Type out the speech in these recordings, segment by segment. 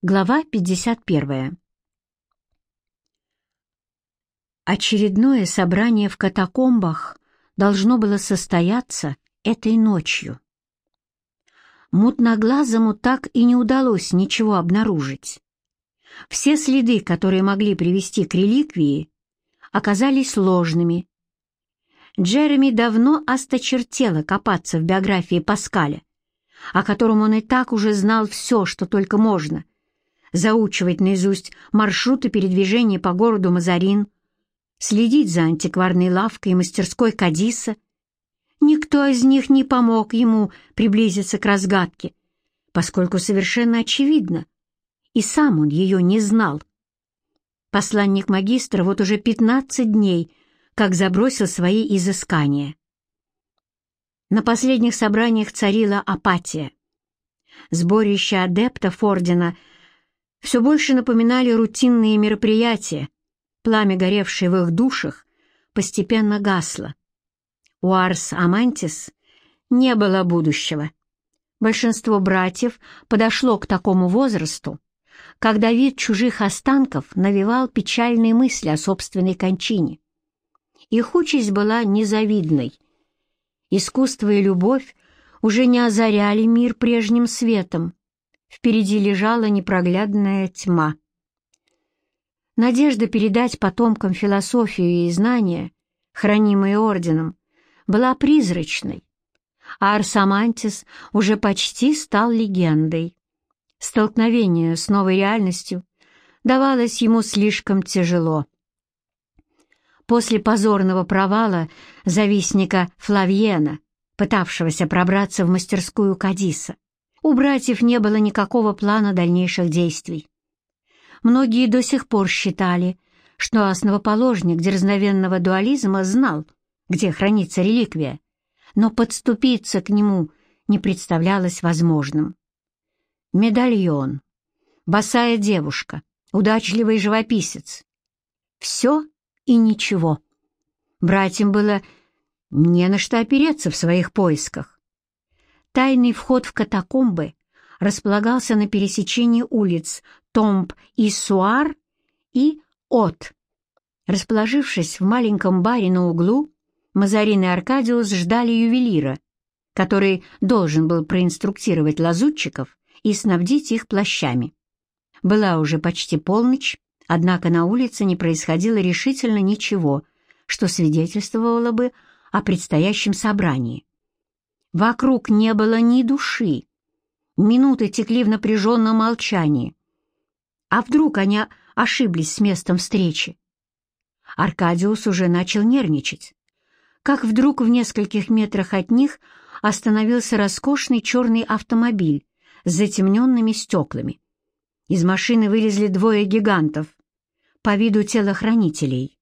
Глава 51. Очередное собрание в катакомбах должно было состояться этой ночью. Мутноглазому так и не удалось ничего обнаружить. Все следы, которые могли привести к реликвии, оказались ложными. Джереми давно осточертело копаться в биографии Паскаля, о котором он и так уже знал все, что только можно — заучивать наизусть маршруты передвижения по городу Мазарин, следить за антикварной лавкой и мастерской Кадиса. Никто из них не помог ему приблизиться к разгадке, поскольку совершенно очевидно, и сам он ее не знал. Посланник магистра вот уже пятнадцать дней как забросил свои изыскания. На последних собраниях царила апатия. Сборище адептов Ордена — все больше напоминали рутинные мероприятия. Пламя, горевшее в их душах, постепенно гасло. У Арс Амантис не было будущего. Большинство братьев подошло к такому возрасту, когда вид чужих останков навевал печальные мысли о собственной кончине. Их участь была незавидной. Искусство и любовь уже не озаряли мир прежним светом. Впереди лежала непроглядная тьма. Надежда передать потомкам философию и знания, хранимые орденом, была призрачной, а Арсамантис уже почти стал легендой. Столкновение с новой реальностью давалось ему слишком тяжело. После позорного провала завистника Флавьена, пытавшегося пробраться в мастерскую Кадиса, у братьев не было никакого плана дальнейших действий. Многие до сих пор считали, что основоположник дерзновенного дуализма знал, где хранится реликвия, но подступиться к нему не представлялось возможным. Медальон, босая девушка, удачливый живописец. Все и ничего. Братьям было не на что опереться в своих поисках. Тайный вход в катакомбы располагался на пересечении улиц Томб и Суар и От. Расположившись в маленьком баре на углу, Мазарин и Аркадиус ждали ювелира, который должен был проинструктировать лазутчиков и снабдить их плащами. Была уже почти полночь, однако на улице не происходило решительно ничего, что свидетельствовало бы о предстоящем собрании. Вокруг не было ни души. Минуты текли в напряженном молчании. А вдруг они ошиблись с местом встречи? Аркадиус уже начал нервничать. Как вдруг в нескольких метрах от них остановился роскошный черный автомобиль с затемненными стеклами. Из машины вылезли двое гигантов, по виду телохранителей.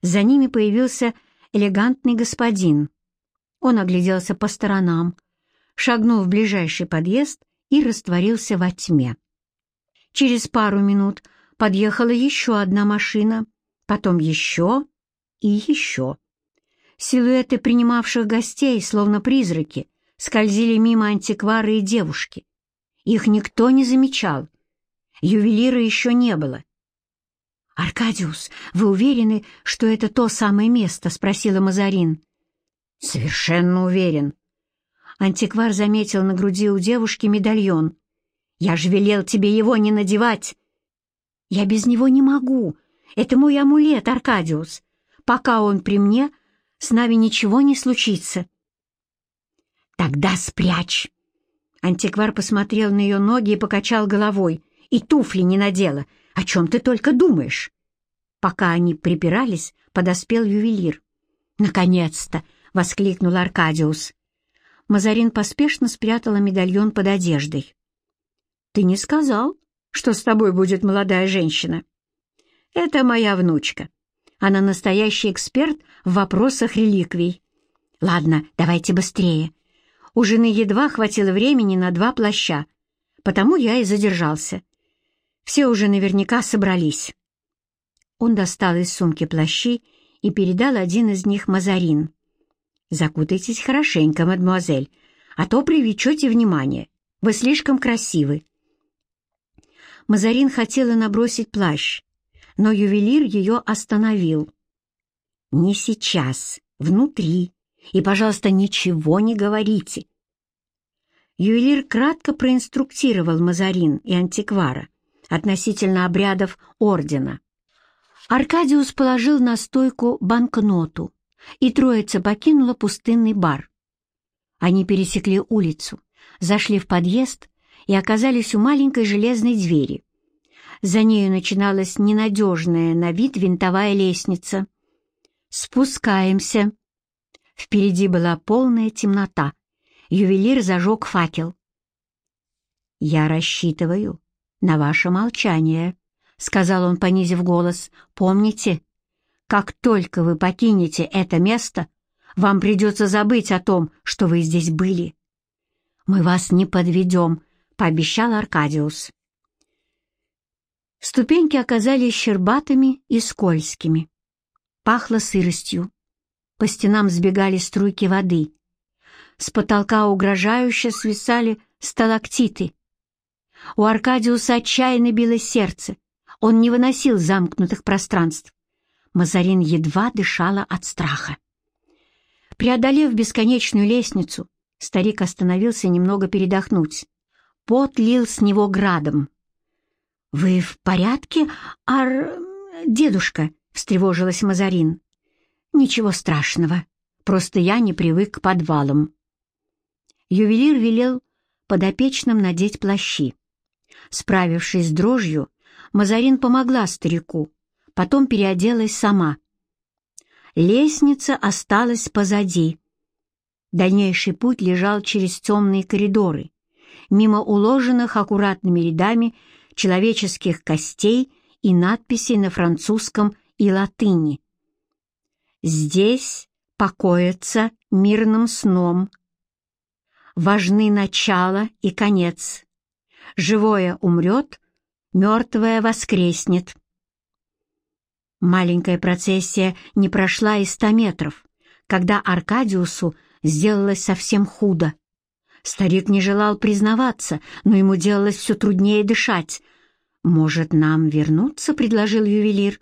За ними появился элегантный господин он огляделся по сторонам, шагнул в ближайший подъезд и растворился во тьме. Через пару минут подъехала еще одна машина, потом еще и еще. Силуэты принимавших гостей, словно призраки, скользили мимо антиквары и девушки. Их никто не замечал. Ювелира еще не было. «Аркадиус, вы уверены, что это то самое место?» — спросила Мазарин. «Совершенно уверен». Антиквар заметил на груди у девушки медальон. «Я же велел тебе его не надевать!» «Я без него не могу. Это мой амулет, Аркадиус. Пока он при мне, с нами ничего не случится». «Тогда спрячь!» Антиквар посмотрел на ее ноги и покачал головой. «И туфли не надела. О чем ты только думаешь?» Пока они припирались, подоспел ювелир. «Наконец-то! — воскликнул Аркадиус. Мазарин поспешно спрятала медальон под одеждой. «Ты не сказал, что с тобой будет молодая женщина?» «Это моя внучка. Она настоящий эксперт в вопросах реликвий. Ладно, давайте быстрее. У жены едва хватило времени на два плаща, потому я и задержался. Все уже наверняка собрались». Он достал из сумки плащи и передал один из них Мазарин. Закутайтесь хорошенько, мадемуазель, а то привлечете внимание. Вы слишком красивы». Мазарин хотела набросить плащ, но ювелир ее остановил. «Не сейчас, внутри, и, пожалуйста, ничего не говорите». Ювелир кратко проинструктировал Мазарин и антиквара относительно обрядов ордена. Аркадиус положил на стойку банкноту, и троица покинула пустынный бар. Они пересекли улицу, зашли в подъезд и оказались у маленькой железной двери. За нею начиналась ненадежная на вид винтовая лестница. «Спускаемся». Впереди была полная темнота. Ювелир зажег факел. «Я рассчитываю на ваше молчание», — сказал он, понизив голос. «Помните, как только вы покинете это место, вам придется забыть о том, что вы здесь были». «Мы вас не подведем», — пообещал Аркадиус. Ступеньки оказались щербатыми и скользкими. Пахло сыростью. По стенам сбегали струйки воды. С потолка угрожающе свисали сталактиты. У Аркадиуса отчаянно било сердце. Он не выносил замкнутых пространств. Мазарин едва дышала от страха. Преодолев бесконечную лестницу, старик остановился немного передохнуть. Пот лил с него градом. «Вы в порядке, ар... дедушка?» — встревожилась Мазарин. «Ничего страшного, просто я не привык к подвалам». Ювелир велел подопечным надеть плащи. Справившись с дрожью, Мазарин помогла старику, потом переоделась сама. Лестница осталась позади. Дальнейший путь лежал через темные коридоры, мимо уложенных аккуратными рядами человеческих костей и надписей на французском и латыни. Здесь покоятся мирным сном. Важны начало и конец. Живое умрет, мертвое воскреснет. Маленькая процессия не прошла и ста метров, когда Аркадиусу сделалось совсем худо. Старик не желал признаваться, но ему делалось все труднее дышать. «Может, нам вернуться?» — предложил ювелир.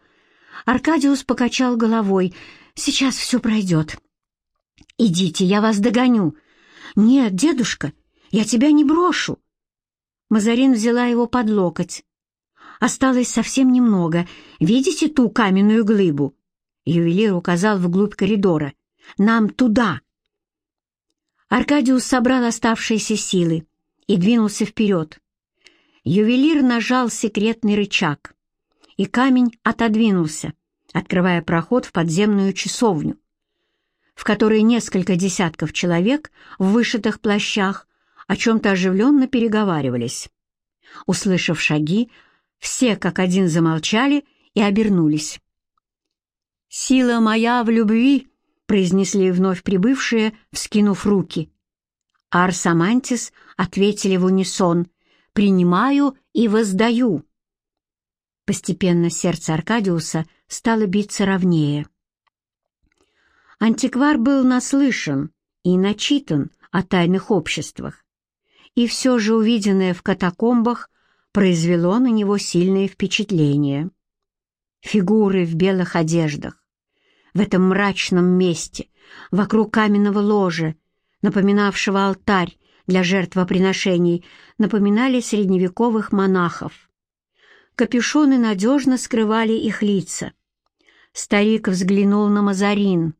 Аркадиус покачал головой. «Сейчас все пройдет». «Идите, я вас догоню». «Нет, дедушка, я тебя не брошу». Мазарин взяла его под локоть. Осталось совсем немного. Видите ту каменную глыбу?» Ювелир указал вглубь коридора. «Нам туда!» Аркадиус собрал оставшиеся силы и двинулся вперед. Ювелир нажал секретный рычаг, и камень отодвинулся, открывая проход в подземную часовню, в которой несколько десятков человек в вышитых плащах о чем-то оживленно переговаривались. Услышав шаги, все как один замолчали и обернулись. «Сила моя в любви!» — произнесли вновь прибывшие, вскинув руки. Арсамантис ответили в унисон «Принимаю и воздаю». Постепенно сердце Аркадиуса стало биться ровнее. Антиквар был наслышан и начитан о тайных обществах, и все же увиденное в катакомбах произвело на него сильное впечатление. Фигуры в белых одеждах, в этом мрачном месте, вокруг каменного ложа, напоминавшего алтарь для жертвоприношений, напоминали средневековых монахов. Капюшоны надежно скрывали их лица. Старик взглянул на Мазарин.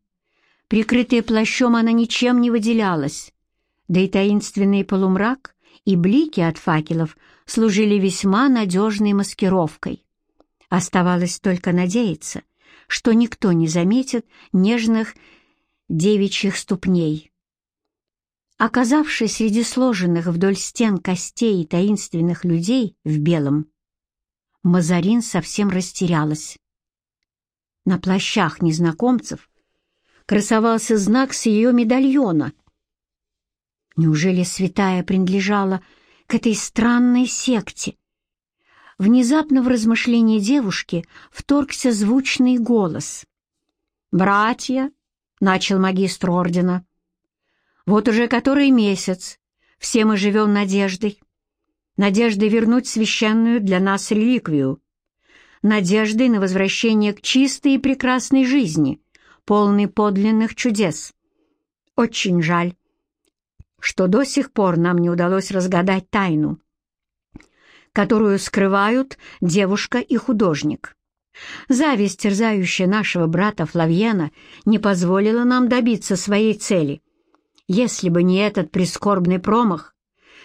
Прикрытая плащом, она ничем не выделялась, да и таинственный полумрак и блики от факелов служили весьма надежной маскировкой. Оставалось только надеяться, что никто не заметит нежных девичьих ступней. Оказавшись среди сложенных вдоль стен костей и таинственных людей в белом, Мазарин совсем растерялась. На плащах незнакомцев красовался знак с ее медальона — Неужели святая принадлежала к этой странной секте? Внезапно в размышление девушки вторгся звучный голос. «Братья!» — начал магистр ордена. «Вот уже который месяц все мы живем надеждой. надеждой вернуть священную для нас реликвию, надеждой на возвращение к чистой и прекрасной жизни, полной подлинных чудес. Очень жаль, что до сих пор нам не удалось разгадать тайну, которую скрывают девушка и художник. Зависть, терзающая нашего брата Флавьена, не позволила нам добиться своей цели. Если бы не этот прискорбный промах,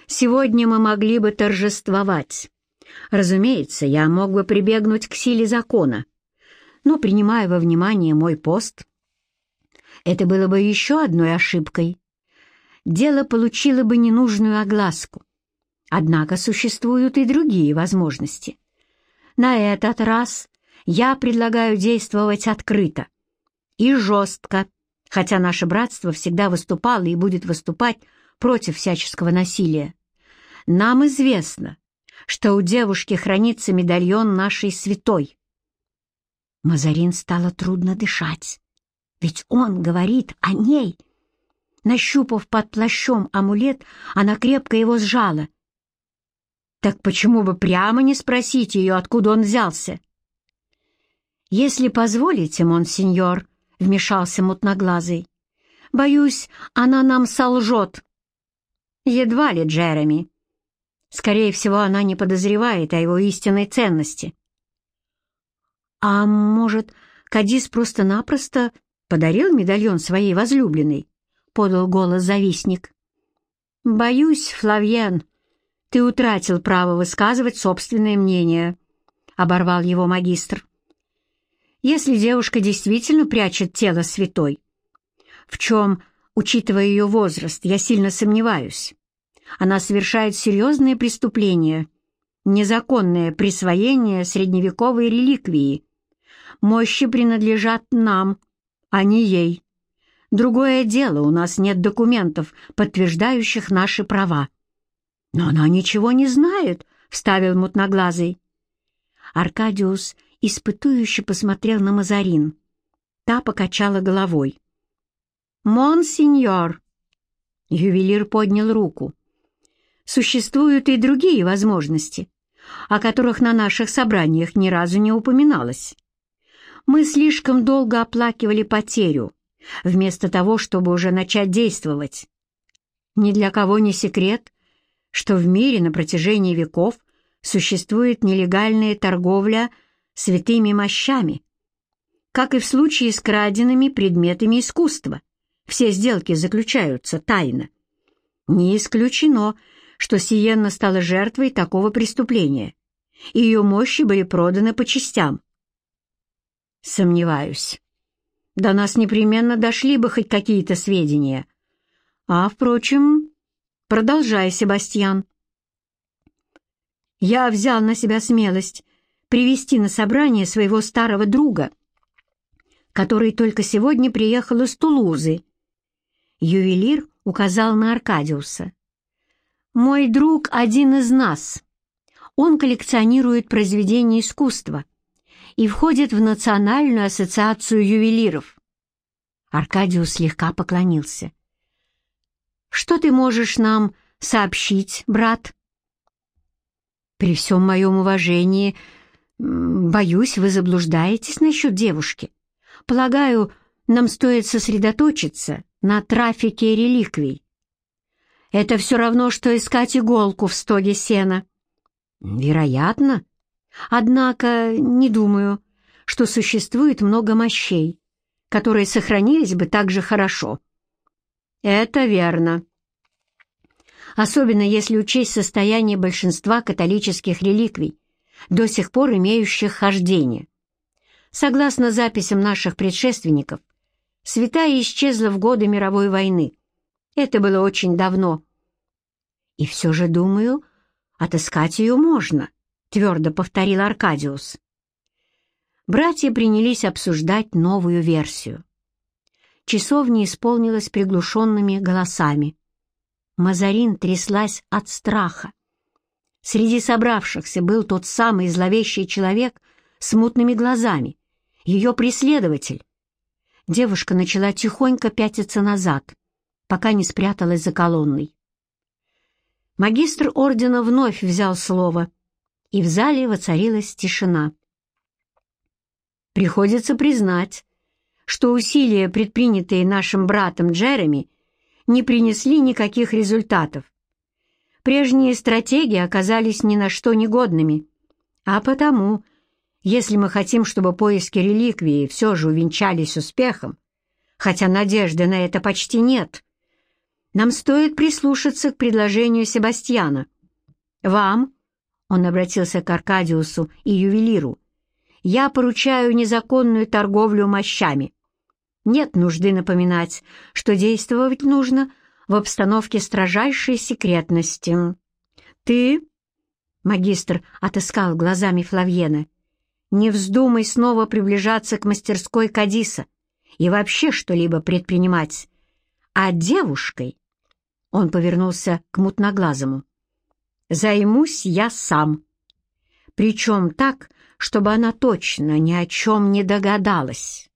сегодня мы могли бы торжествовать. Разумеется, я мог бы прибегнуть к силе закона, но, принимая во внимание мой пост, это было бы еще одной ошибкой. Дело получило бы ненужную огласку. Однако существуют и другие возможности. На этот раз я предлагаю действовать открыто и жестко, хотя наше братство всегда выступало и будет выступать против всяческого насилия. Нам известно, что у девушки хранится медальон нашей святой. Мазарин стало трудно дышать, ведь он говорит о ней. Нащупав под плащом амулет, она крепко его сжала. Так почему бы прямо не спросить ее, откуда он взялся? «Если позволите, монсеньор», — вмешался мутноглазый, — «боюсь, она нам солжет». «Едва ли, Джереми. Скорее всего, она не подозревает о его истинной ценности». «А может, Кадис просто-напросто подарил медальон своей возлюбленной?» — подал голос завистник. «Боюсь, Флавьен, ты утратил право высказывать собственное мнение», — оборвал его магистр если девушка действительно прячет тело святой, в чем, учитывая ее возраст, я сильно сомневаюсь, она совершает серьезные преступления, незаконное присвоение средневековой реликвии. Мощи принадлежат нам, а не ей. Другое дело, у нас нет документов, подтверждающих наши права. «Но она ничего не знает», — вставил мутноглазый. Аркадиус испытующе посмотрел на Мазарин. Та покачала головой. «Монсеньор!» Ювелир поднял руку. «Существуют и другие возможности, о которых на наших собраниях ни разу не упоминалось. Мы слишком долго оплакивали потерю, вместо того, чтобы уже начать действовать. Ни для кого не секрет, что в мире на протяжении веков существует нелегальная торговля святыми мощами. Как и в случае с краденными предметами искусства, все сделки заключаются тайно. Не исключено, что Сиенна стала жертвой такого преступления, и ее мощи были проданы по частям. Сомневаюсь. До нас непременно дошли бы хоть какие-то сведения. А, впрочем, продолжай, Себастьян. Я взял на себя смелость привести на собрание своего старого друга, который только сегодня приехал из Тулузы. Ювелир указал на Аркадиуса. «Мой друг один из нас. Он коллекционирует произведения искусства и входит в Национальную ассоциацию ювелиров». Аркадиус слегка поклонился. «Что ты можешь нам сообщить, брат?» «При всем моем уважении «Боюсь, вы заблуждаетесь насчет девушки. Полагаю, нам стоит сосредоточиться на трафике реликвий. Это все равно, что искать иголку в стоге сена». «Вероятно. Однако не думаю, что существует много мощей, которые сохранились бы так же хорошо». «Это верно», особенно если учесть состояние большинства католических реликвий, до сих пор имеющих хождение. Согласно записям наших предшественников, святая исчезла в годы мировой войны. Это было очень давно. И все же, думаю, отыскать ее можно, твердо повторил Аркадиус. Братья принялись обсуждать новую версию. Часовня исполнилась приглушенными голосами. Мазарин тряслась от страха. Среди собравшихся был тот самый зловещий человек с мутными глазами, ее преследователь. Девушка начала тихонько пятиться назад, пока не спряталась за колонной. Магистр ордена вновь взял слово, и в зале воцарилась тишина. Приходится признать, что усилия, предпринятые нашим братом Джереми, не принесли никаких результатов. Прежние стратегии оказались ни на что негодными, а потому, если мы хотим, чтобы поиски реликвии все же увенчались успехом, хотя надежды на это почти нет, нам стоит прислушаться к предложению Себастьяна. Вам, он обратился к Аркадиусу и ювелиру, я поручаю незаконную торговлю мощами. Нет нужды напоминать, что действовать нужно в обстановке строжайшей секретности. Ты, магистр отыскал глазами Флавьена, не вздумай снова приближаться к мастерской Кадиса и вообще что-либо предпринимать. А девушкой, он повернулся к мутноглазому, займусь я сам. Причем так, чтобы она точно ни о чем не догадалась.